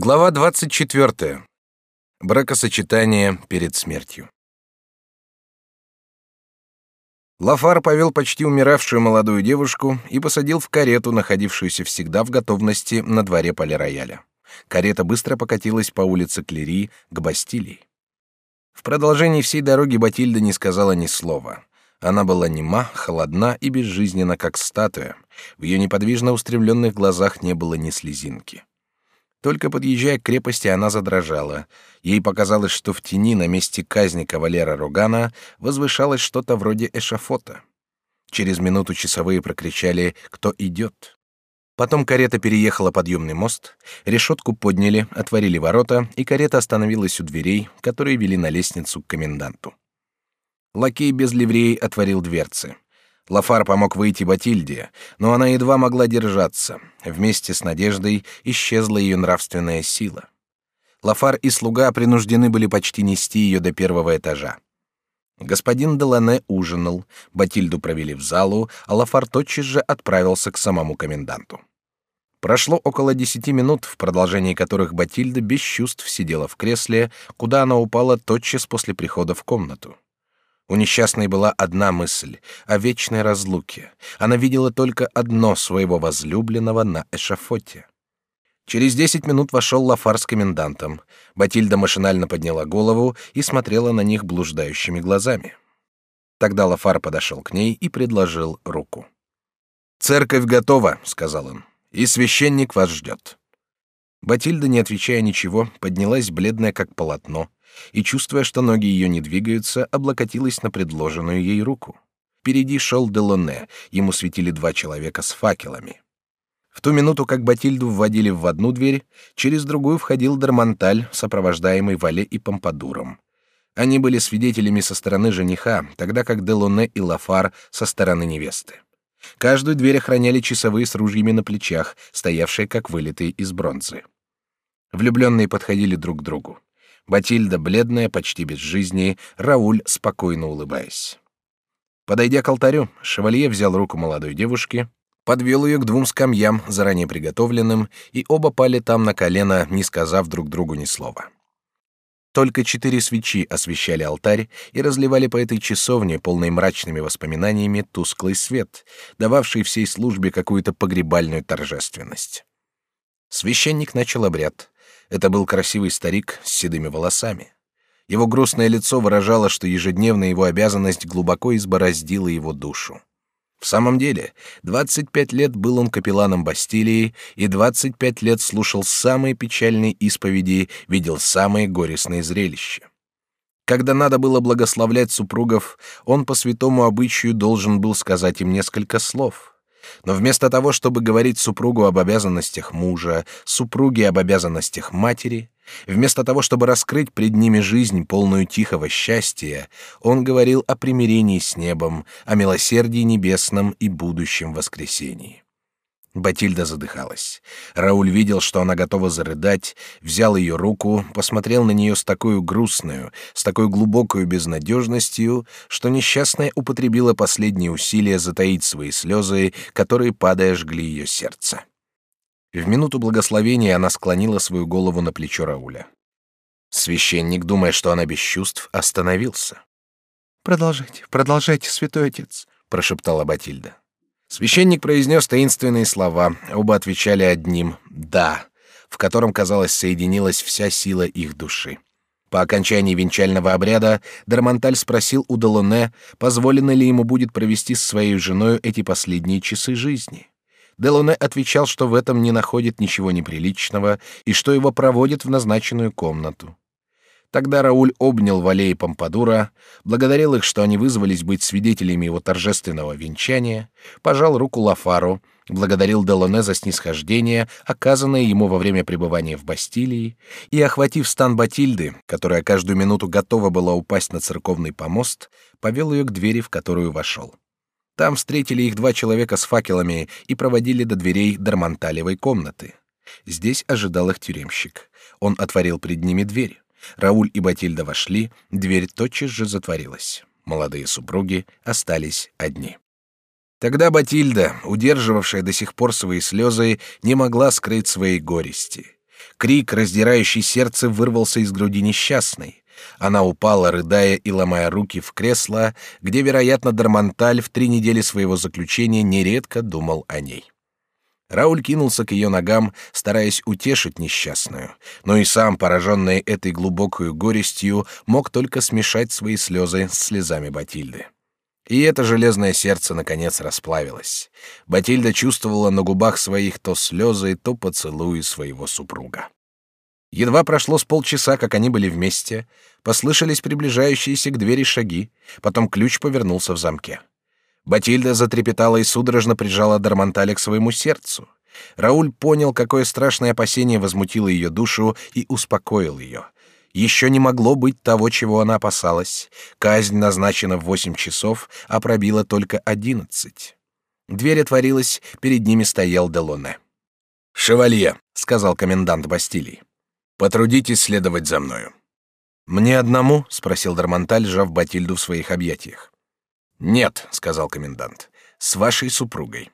Глава 24. Бракосочетание перед смертью. Лафар повел почти умиравшую молодую девушку и посадил в карету, находившуюся всегда в готовности на дворе полирояля. Карета быстро покатилась по улице Клери к Бастилии. В продолжении всей дороги Батильда не сказала ни слова. Она была нема, холодна и безжизненна, как статуя. В ее неподвижно устремленных глазах не было ни слезинки. Только подъезжая к крепости, она задрожала. Ей показалось, что в тени на месте казни кавалера Рогана возвышалось что-то вроде эшафота. Через минуту часовые прокричали «Кто идет?». Потом карета переехала подъемный мост, решетку подняли, отворили ворота, и карета остановилась у дверей, которые вели на лестницу к коменданту. Лакей без ливреи отворил дверцы. Лафар помог выйти Батильде, но она едва могла держаться. Вместе с надеждой исчезла ее нравственная сила. Лафар и слуга принуждены были почти нести ее до первого этажа. Господин Делане ужинал, Батильду провели в залу, а Лафар тотчас же отправился к самому коменданту. Прошло около десяти минут, в продолжении которых Батильда без чувств сидела в кресле, куда она упала тотчас после прихода в комнату. У несчастной была одна мысль — о вечной разлуке. Она видела только одно своего возлюбленного на эшафоте. Через десять минут вошел Лафар с комендантом. Батильда машинально подняла голову и смотрела на них блуждающими глазами. Тогда Лафар подошел к ней и предложил руку. «Церковь готова», — сказал он, — «и священник вас ждет». Батильда, не отвечая ничего, поднялась бледная как полотно, и, чувствуя, что ноги ее не двигаются, облокотилась на предложенную ей руку. Впереди шел Делоне, ему светили два человека с факелами. В ту минуту, как Батильду вводили в одну дверь, через другую входил Дармонталь, сопровождаемый Вале и Помпадуром. Они были свидетелями со стороны жениха, тогда как Делоне и Лафар со стороны невесты. Каждую дверь охраняли часовые с ружьями на плечах, стоявшие как вылитые из бронзы. Влюбленные подходили друг к другу. Батильда бледная, почти без жизни, Рауль спокойно улыбаясь. Подойдя к алтарю, шевалье взял руку молодой девушки, подвел ее к двум скамьям, заранее приготовленным, и оба пали там на колено, не сказав друг другу ни слова. Только четыре свечи освещали алтарь и разливали по этой часовне, полной мрачными воспоминаниями, тусклый свет, дававший всей службе какую-то погребальную торжественность. Священник начал обряд. Это был красивый старик с седыми волосами. Его грустное лицо выражало, что ежедневная его обязанность глубоко избороздила его душу. В самом деле, 25 лет был он капелланом Бастилии и 25 лет слушал самые печальные исповеди, видел самые горестные зрелища. Когда надо было благословлять супругов, он по святому обычаю должен был сказать им несколько слов. Но вместо того, чтобы говорить супругу об обязанностях мужа, супруге об обязанностях матери, вместо того, чтобы раскрыть пред ними жизнь, полную тихого счастья, он говорил о примирении с небом, о милосердии небесном и будущем воскресении. Батильда задыхалась. Рауль видел, что она готова зарыдать, взял ее руку, посмотрел на нее с такой грустной, с такой глубокой безнадежностью, что несчастная употребила последние усилия затаить свои слезы, которые, падая, жгли ее сердце. В минуту благословения она склонила свою голову на плечо Рауля. Священник, думая, что она без чувств, остановился. «Продолжайте, продолжайте, святой отец», — прошептала Батильда. Священник произнес таинственные слова, оба отвечали одним «да», в котором, казалось, соединилась вся сила их души. По окончании венчального обряда Дармонталь спросил у Делоне, позволено ли ему будет провести с своей женой эти последние часы жизни. Делоне отвечал, что в этом не находит ничего неприличного и что его проводят в назначенную комнату. Тогда Рауль обнял Вале и Помпадура, благодарил их, что они вызвались быть свидетелями его торжественного венчания, пожал руку Лафару, благодарил Делоне за снисхождение, оказанное ему во время пребывания в Бастилии, и, охватив стан Батильды, которая каждую минуту готова была упасть на церковный помост, повел ее к двери, в которую вошел. Там встретили их два человека с факелами и проводили до дверей Дармонталевой комнаты. Здесь ожидал их тюремщик. Он отворил пред ними дверь. Рауль и Батильда вошли, дверь тотчас же затворилась. Молодые супруги остались одни. Тогда Батильда, удерживавшая до сих пор свои слезы, не могла скрыть своей горести. Крик, раздирающий сердце, вырвался из груди несчастной. Она упала, рыдая и ломая руки в кресло, где, вероятно, Дармонталь в три недели своего заключения нередко думал о ней. Рауль кинулся к ее ногам, стараясь утешить несчастную, но и сам, пораженный этой глубокой горестью, мог только смешать свои слезы с слезами Батильды. И это железное сердце наконец расплавилось. Батильда чувствовала на губах своих то слезы, то поцелуи своего супруга. Едва прошло с полчаса, как они были вместе, послышались приближающиеся к двери шаги, потом ключ повернулся в замке. Батильда затрепетала и судорожно прижала Дармонталя к своему сердцу. Рауль понял, какое страшное опасение возмутило ее душу, и успокоил ее. Еще не могло быть того, чего она опасалась. Казнь назначена в восемь часов, а пробила только одиннадцать. Дверь отворилась, перед ними стоял Делоне. «Шевалье», — сказал комендант Бастилии. Потрудитесь следовать за мною. Мне одному? спросил Дармонталь, сжав Батильду в своих объятиях. Нет, сказал комендант, с вашей супругой.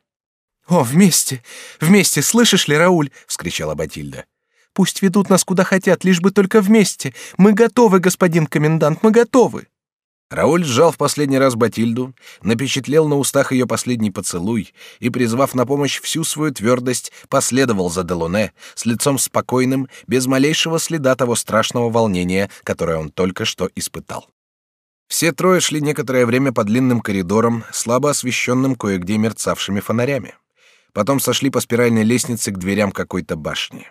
О, вместе, вместе, слышишь ли, Рауль? вскричала Батильда. Пусть ведут нас куда хотят, лишь бы только вместе. Мы готовы, господин комендант, мы готовы. Рауль сжал в последний раз Батильду, напечатлел на устах ее последний поцелуй и, призвав на помощь всю свою твердость, последовал за Делоне с лицом спокойным, без малейшего следа того страшного волнения, которое он только что испытал. Все трое шли некоторое время по длинным коридорам, слабо освещенным кое-где мерцавшими фонарями. Потом сошли по спиральной лестнице к дверям какой-то башни.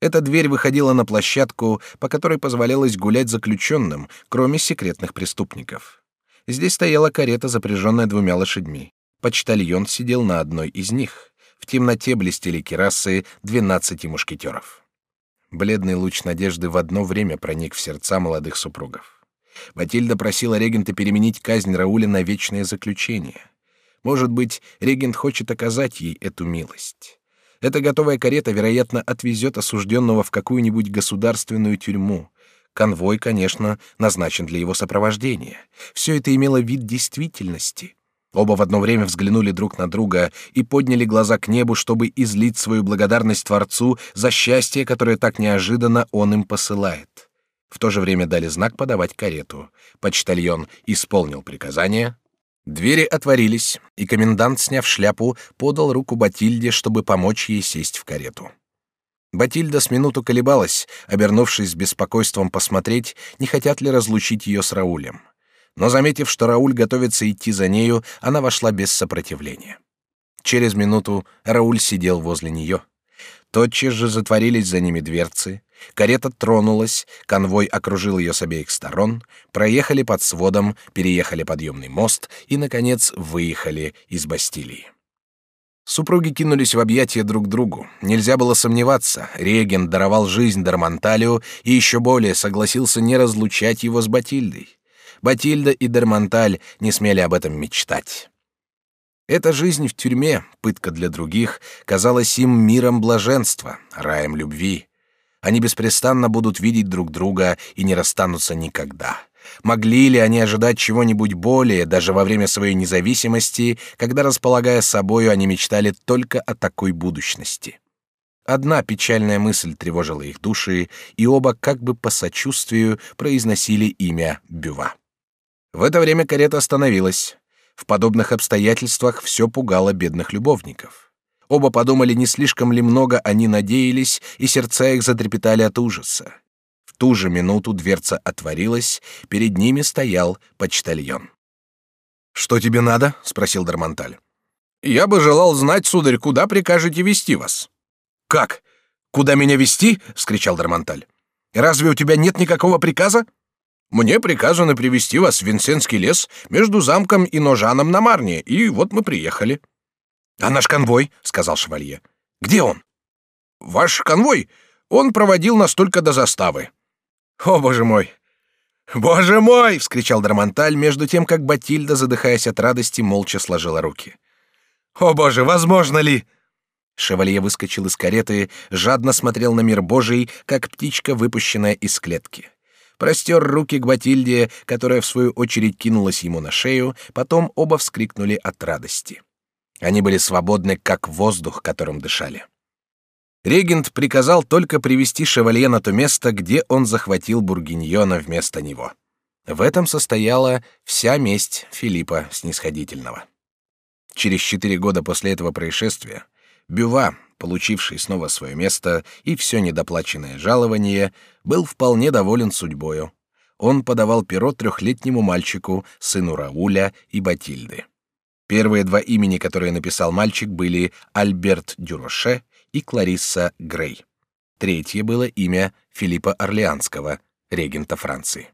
Эта дверь выходила на площадку, по которой позволялось гулять заключенным, кроме секретных преступников. Здесь стояла карета, запряженная двумя лошадьми. Почтальон сидел на одной из них. В темноте блестели керасы двенадцати мушкетеров. Бледный луч надежды в одно время проник в сердца молодых супругов. Батильда просила регента переменить казнь Рауля на вечное заключение. Может быть, регент хочет оказать ей эту милость. Эта готовая карета, вероятно, отвезет осужденного в какую-нибудь государственную тюрьму. Конвой, конечно, назначен для его сопровождения. Все это имело вид действительности. Оба в одно время взглянули друг на друга и подняли глаза к небу, чтобы излить свою благодарность Творцу за счастье, которое так неожиданно он им посылает. В то же время дали знак подавать карету. Почтальон исполнил приказание, Двери отворились, и комендант, сняв шляпу, подал руку Батильде, чтобы помочь ей сесть в карету. Батильда с минуту колебалась, обернувшись с беспокойством посмотреть, не хотят ли разлучить ее с Раулем. Но заметив, что Рауль готовится идти за нею, она вошла без сопротивления. Через минуту Рауль сидел возле нее. Тотчас же затворились за ними дверцы, Карета тронулась, конвой окружил ее с обеих сторон, проехали под сводом, переехали подъемный мост и, наконец, выехали из Бастилии. Супруги кинулись в объятия друг другу. Нельзя было сомневаться, Реген даровал жизнь Дармонталю и еще более согласился не разлучать его с Батильдой. Батильда и Дармонталь не смели об этом мечтать. Эта жизнь в тюрьме, пытка для других, казалась им миром блаженства, раем любви. Они беспрестанно будут видеть друг друга и не расстанутся никогда. Могли ли они ожидать чего-нибудь более, даже во время своей независимости, когда, располагая собою, они мечтали только о такой будущности? Одна печальная мысль тревожила их души, и оба как бы по сочувствию произносили имя Бюва. В это время карета остановилась. В подобных обстоятельствах все пугало бедных любовников. Оба подумали, не слишком ли много они надеялись, и сердца их затрепетали от ужаса. В ту же минуту дверца отворилась, перед ними стоял почтальон. «Что тебе надо?» — спросил Дармонталь. «Я бы желал знать, сударь, куда прикажете вести вас». «Как? Куда меня вести?» — вскричал Дармонталь. «Разве у тебя нет никакого приказа?» «Мне приказано привести вас в Винсентский лес между замком и Ножаном на Марне, и вот мы приехали». А наш конвой, сказал шевалье. Где он? Ваш конвой? Он проводил нас только до заставы. О, боже мой! Боже мой! вскричал Драмонталь между тем, как Батильда, задыхаясь от радости, молча сложила руки. О, боже, возможно ли? Шевалье выскочил из кареты, жадно смотрел на мир Божий, как птичка, выпущенная из клетки. Простер руки к Батильде, которая в свою очередь кинулась ему на шею, потом оба вскрикнули от радости. Они были свободны, как воздух, которым дышали. Регент приказал только привести шевалье на то место, где он захватил Бургиньона вместо него. В этом состояла вся месть Филиппа Снисходительного. Через четыре года после этого происшествия Бюва, получивший снова свое место и все недоплаченное жалование, был вполне доволен судьбою. Он подавал перо трехлетнему мальчику, сыну Рауля и Батильды. Первые два имени, которые написал мальчик, были Альберт Дюроше и Кларисса Грей. Третье было имя Филиппа Орлеанского, регента Франции.